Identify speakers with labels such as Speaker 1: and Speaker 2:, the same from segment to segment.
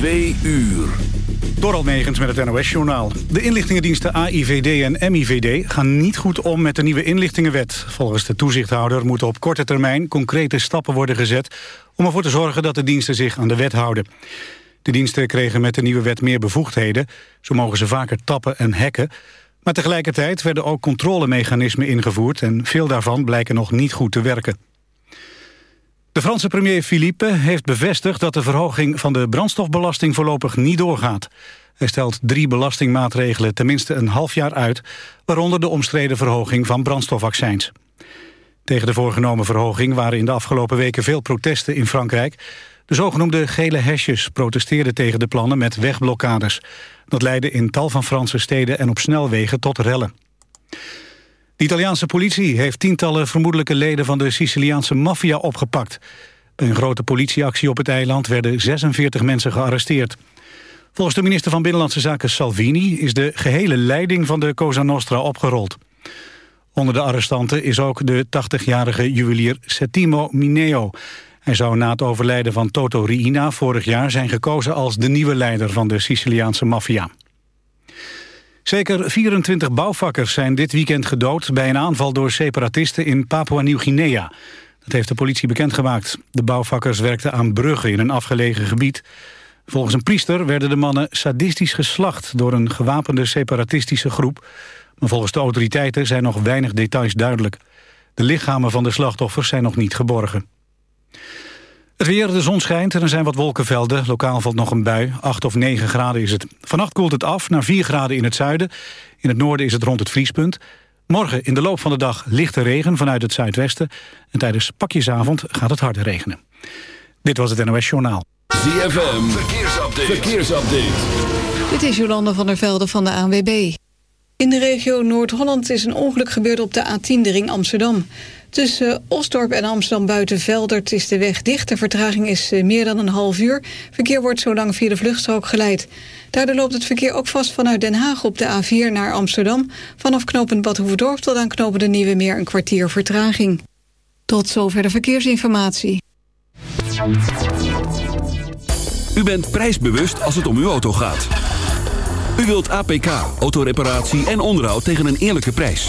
Speaker 1: Twee uur.
Speaker 2: Door Negens met het NOS-journaal. De inlichtingendiensten AIVD en MIVD gaan niet goed om met de nieuwe inlichtingenwet. Volgens de toezichthouder moeten op korte termijn concrete stappen worden gezet... om ervoor te zorgen dat de diensten zich aan de wet houden. De diensten kregen met de nieuwe wet meer bevoegdheden. Zo mogen ze vaker tappen en hacken. Maar tegelijkertijd werden ook controlemechanismen ingevoerd... en veel daarvan blijken nog niet goed te werken. De Franse premier Philippe heeft bevestigd dat de verhoging van de brandstofbelasting voorlopig niet doorgaat. Hij stelt drie belastingmaatregelen tenminste een half jaar uit, waaronder de omstreden verhoging van brandstofaccijns. Tegen de voorgenomen verhoging waren in de afgelopen weken veel protesten in Frankrijk. De zogenoemde gele hesjes protesteerden tegen de plannen met wegblokkades. Dat leidde in tal van Franse steden en op snelwegen tot rellen. De Italiaanse politie heeft tientallen vermoedelijke leden van de Siciliaanse maffia opgepakt. Bij een grote politieactie op het eiland werden 46 mensen gearresteerd. Volgens de minister van Binnenlandse Zaken Salvini is de gehele leiding van de Cosa Nostra opgerold. Onder de arrestanten is ook de 80-jarige juwelier Settimo Mineo. Hij zou na het overlijden van Toto Riina vorig jaar zijn gekozen als de nieuwe leider van de Siciliaanse maffia. Zeker 24 bouwvakkers zijn dit weekend gedood... bij een aanval door separatisten in Papua-Nieuw-Guinea. Dat heeft de politie bekendgemaakt. De bouwvakkers werkten aan bruggen in een afgelegen gebied. Volgens een priester werden de mannen sadistisch geslacht... door een gewapende separatistische groep. Maar volgens de autoriteiten zijn nog weinig details duidelijk. De lichamen van de slachtoffers zijn nog niet geborgen. Het weer, de zon schijnt en er zijn wat wolkenvelden. Lokaal valt nog een bui. 8 of 9 graden is het. Vannacht koelt het af naar 4 graden in het zuiden. In het noorden is het rond het vriespunt. Morgen in de loop van de dag lichte regen vanuit het zuidwesten. En tijdens pakjesavond gaat het harder regenen. Dit was het NOS Journaal.
Speaker 1: ZFM, verkeersupdate. verkeersupdate.
Speaker 3: Dit is Jolanda van der Velde van de ANWB. In de regio Noord-Holland is een ongeluk gebeurd op de A10, de ring Amsterdam. Tussen Osdorp en Amsterdam Buitenveldert is de weg dicht. De vertraging is eh, meer dan een half uur. Verkeer wordt zo lang via de vluchtstrook geleid. Daardoor loopt het verkeer ook vast vanuit Den Haag op de A4 naar Amsterdam. Vanaf knooppunt Bad Hoeverdorp tot aan knopen de Nieuwe Meer een kwartier vertraging. Tot zover de verkeersinformatie.
Speaker 1: U bent prijsbewust als het om uw auto gaat. U wilt APK, autoreparatie en onderhoud tegen een eerlijke prijs.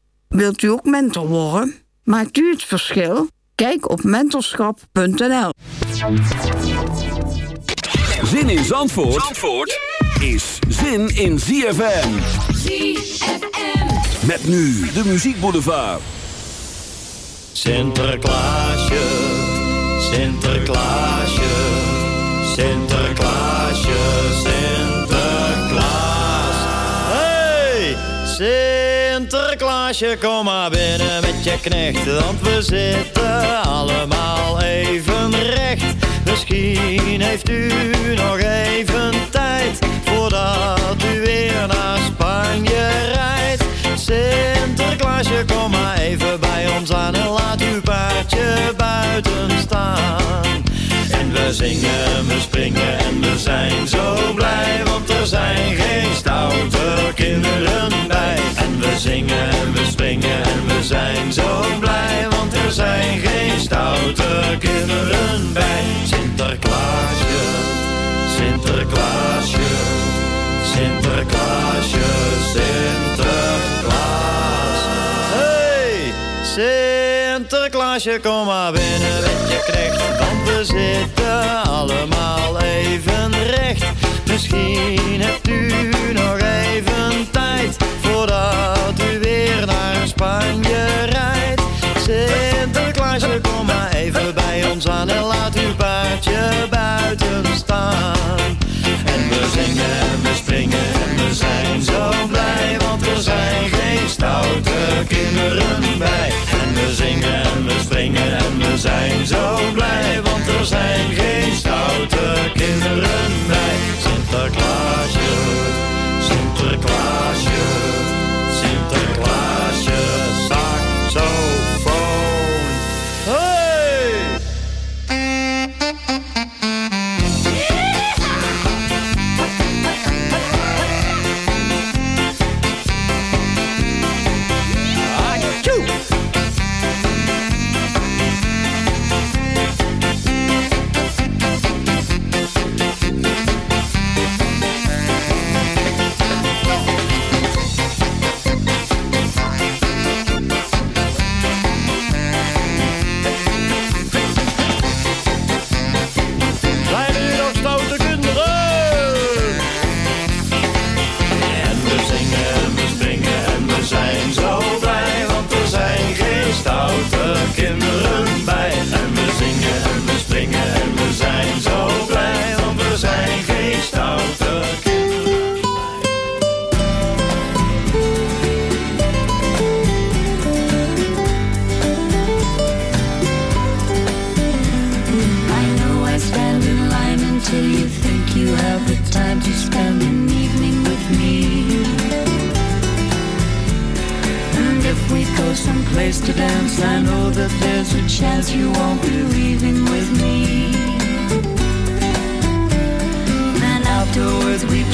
Speaker 4: Wilt u ook mentor worden? Maakt u het verschil? Kijk op mentorschap.nl.
Speaker 1: Zin in Zandvoort, Zandvoort is zin in ZFM.
Speaker 5: ZFM.
Speaker 1: Met nu de muziekboulevard.
Speaker 6: Sinterklaasje, Sinterklaasje, Sinterklaasje, Sinterklaasje, kom maar binnen met je knecht, want we zitten allemaal even recht. Misschien heeft u nog even tijd voordat u weer naar Spanje rijdt. Sinterklaasje, kom maar even bij ons aan en laat uw paardje buiten staan zijn. We zingen, we springen en we zijn zo blij. Want er zijn geen stoute kinderen bij. En we zingen, we springen en we zijn zo blij. Want er zijn geen stoute kinderen bij. Sinterklaasje, Sinterklaasje, Sinterklaasje, Sinterklaas. Hey, Sinterklaasje kom maar binnen met je knecht, want we
Speaker 7: zitten allemaal even recht. Misschien hebt u nog even tijd voordat u weer naar Spanje Sinterklaasje,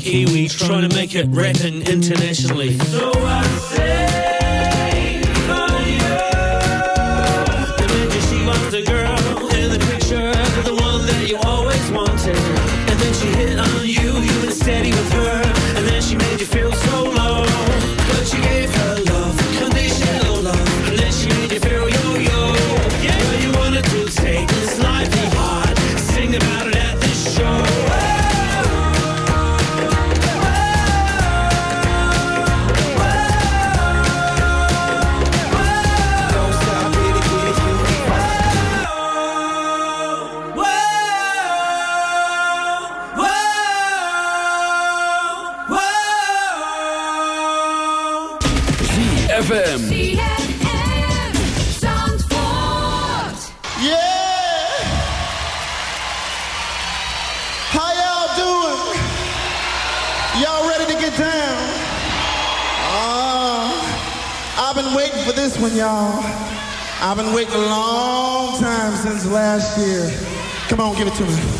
Speaker 8: Kiwi, trying to make it rapping internationally.
Speaker 9: give it to me.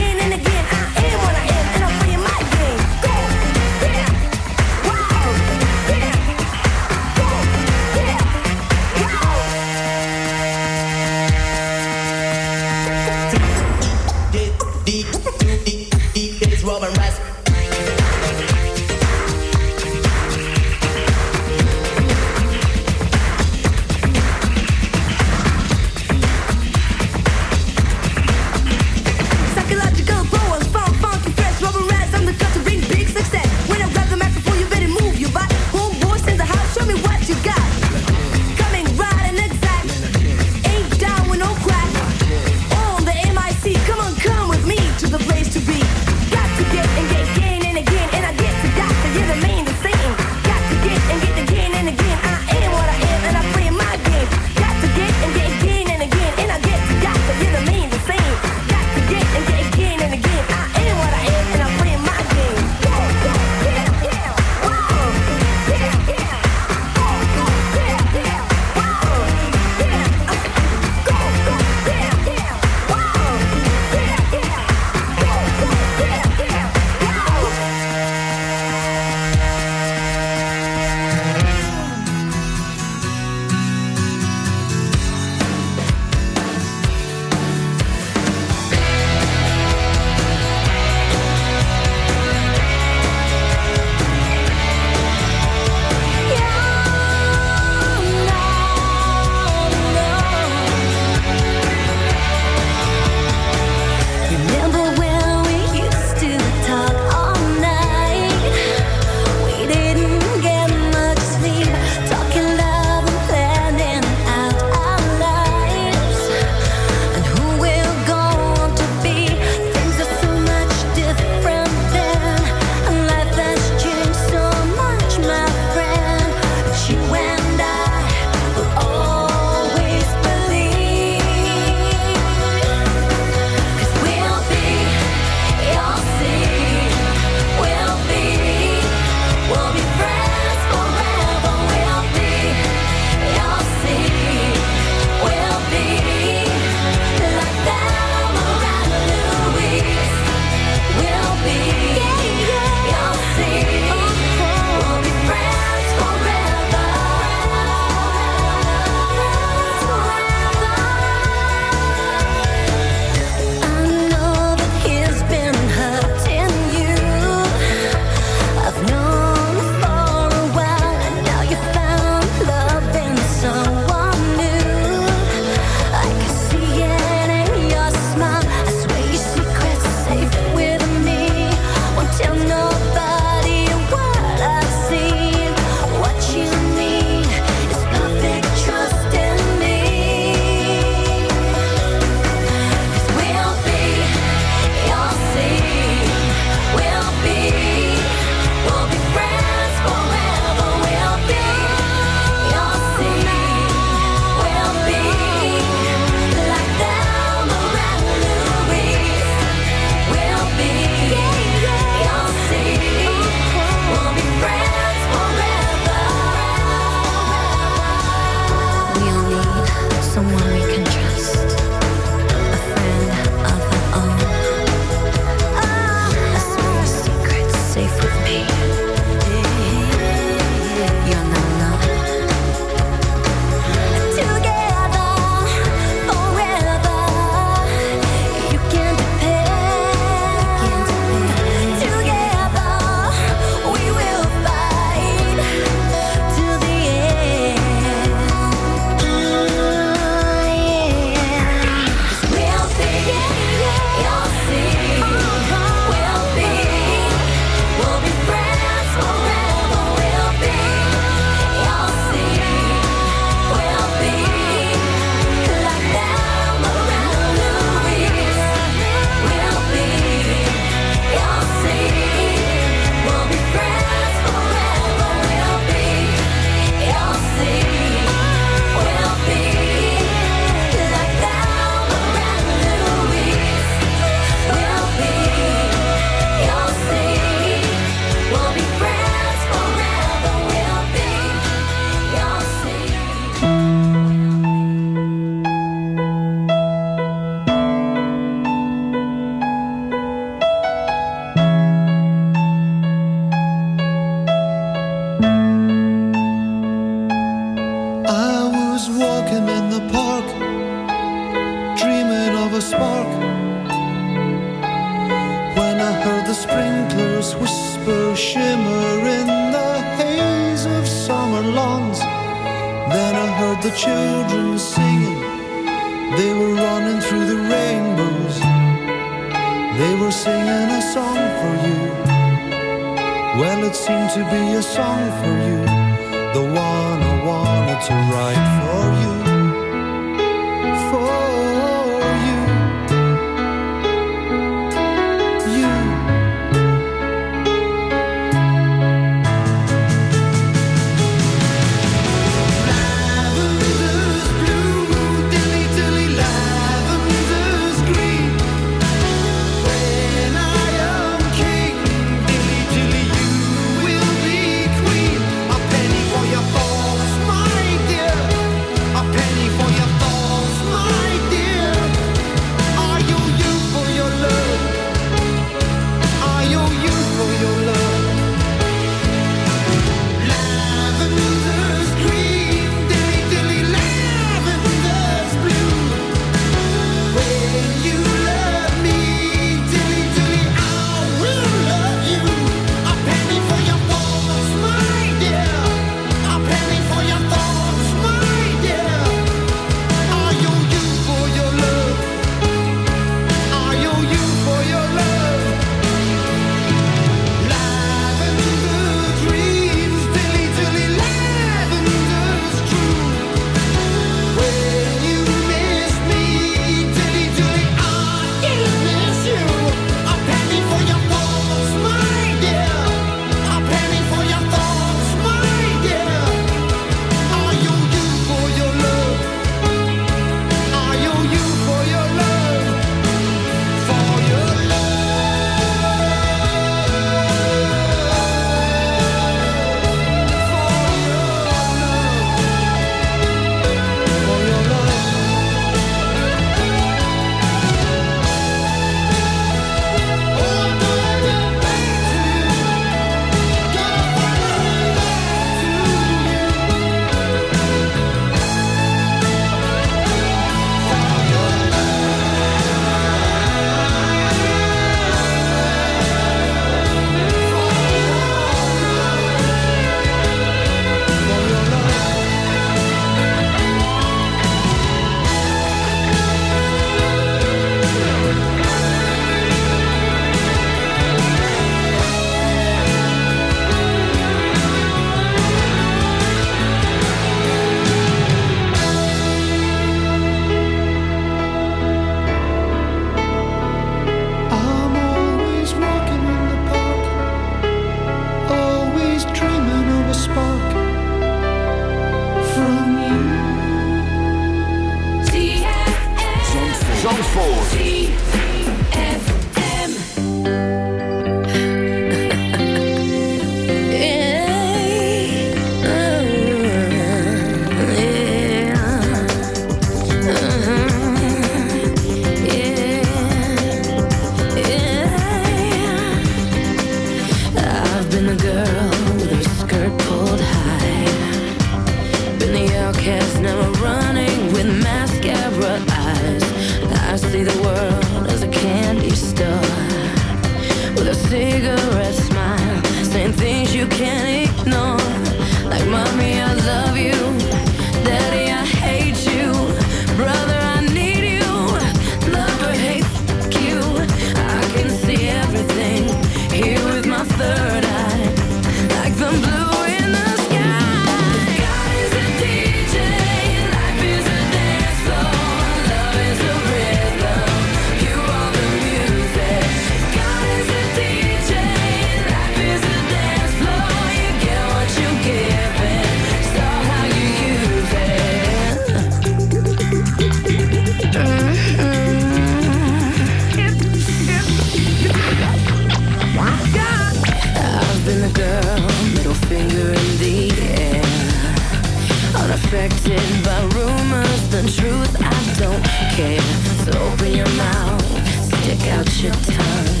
Speaker 10: distracted by rumors, the truth I don't care. So open your mouth, stick out your tongue.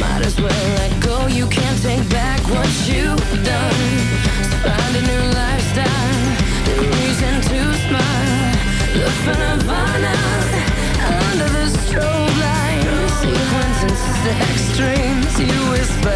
Speaker 10: Might as well let go, you can't take back what you've done. So find a new lifestyle, new reason to smile. Look for nirvana under the strobe light. Sequences, extremes, you whisper.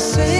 Speaker 7: say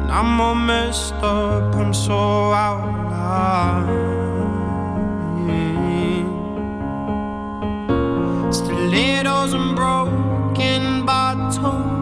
Speaker 10: And I'm all
Speaker 11: messed up, I'm so out of loud. Stilettos and broken bottles.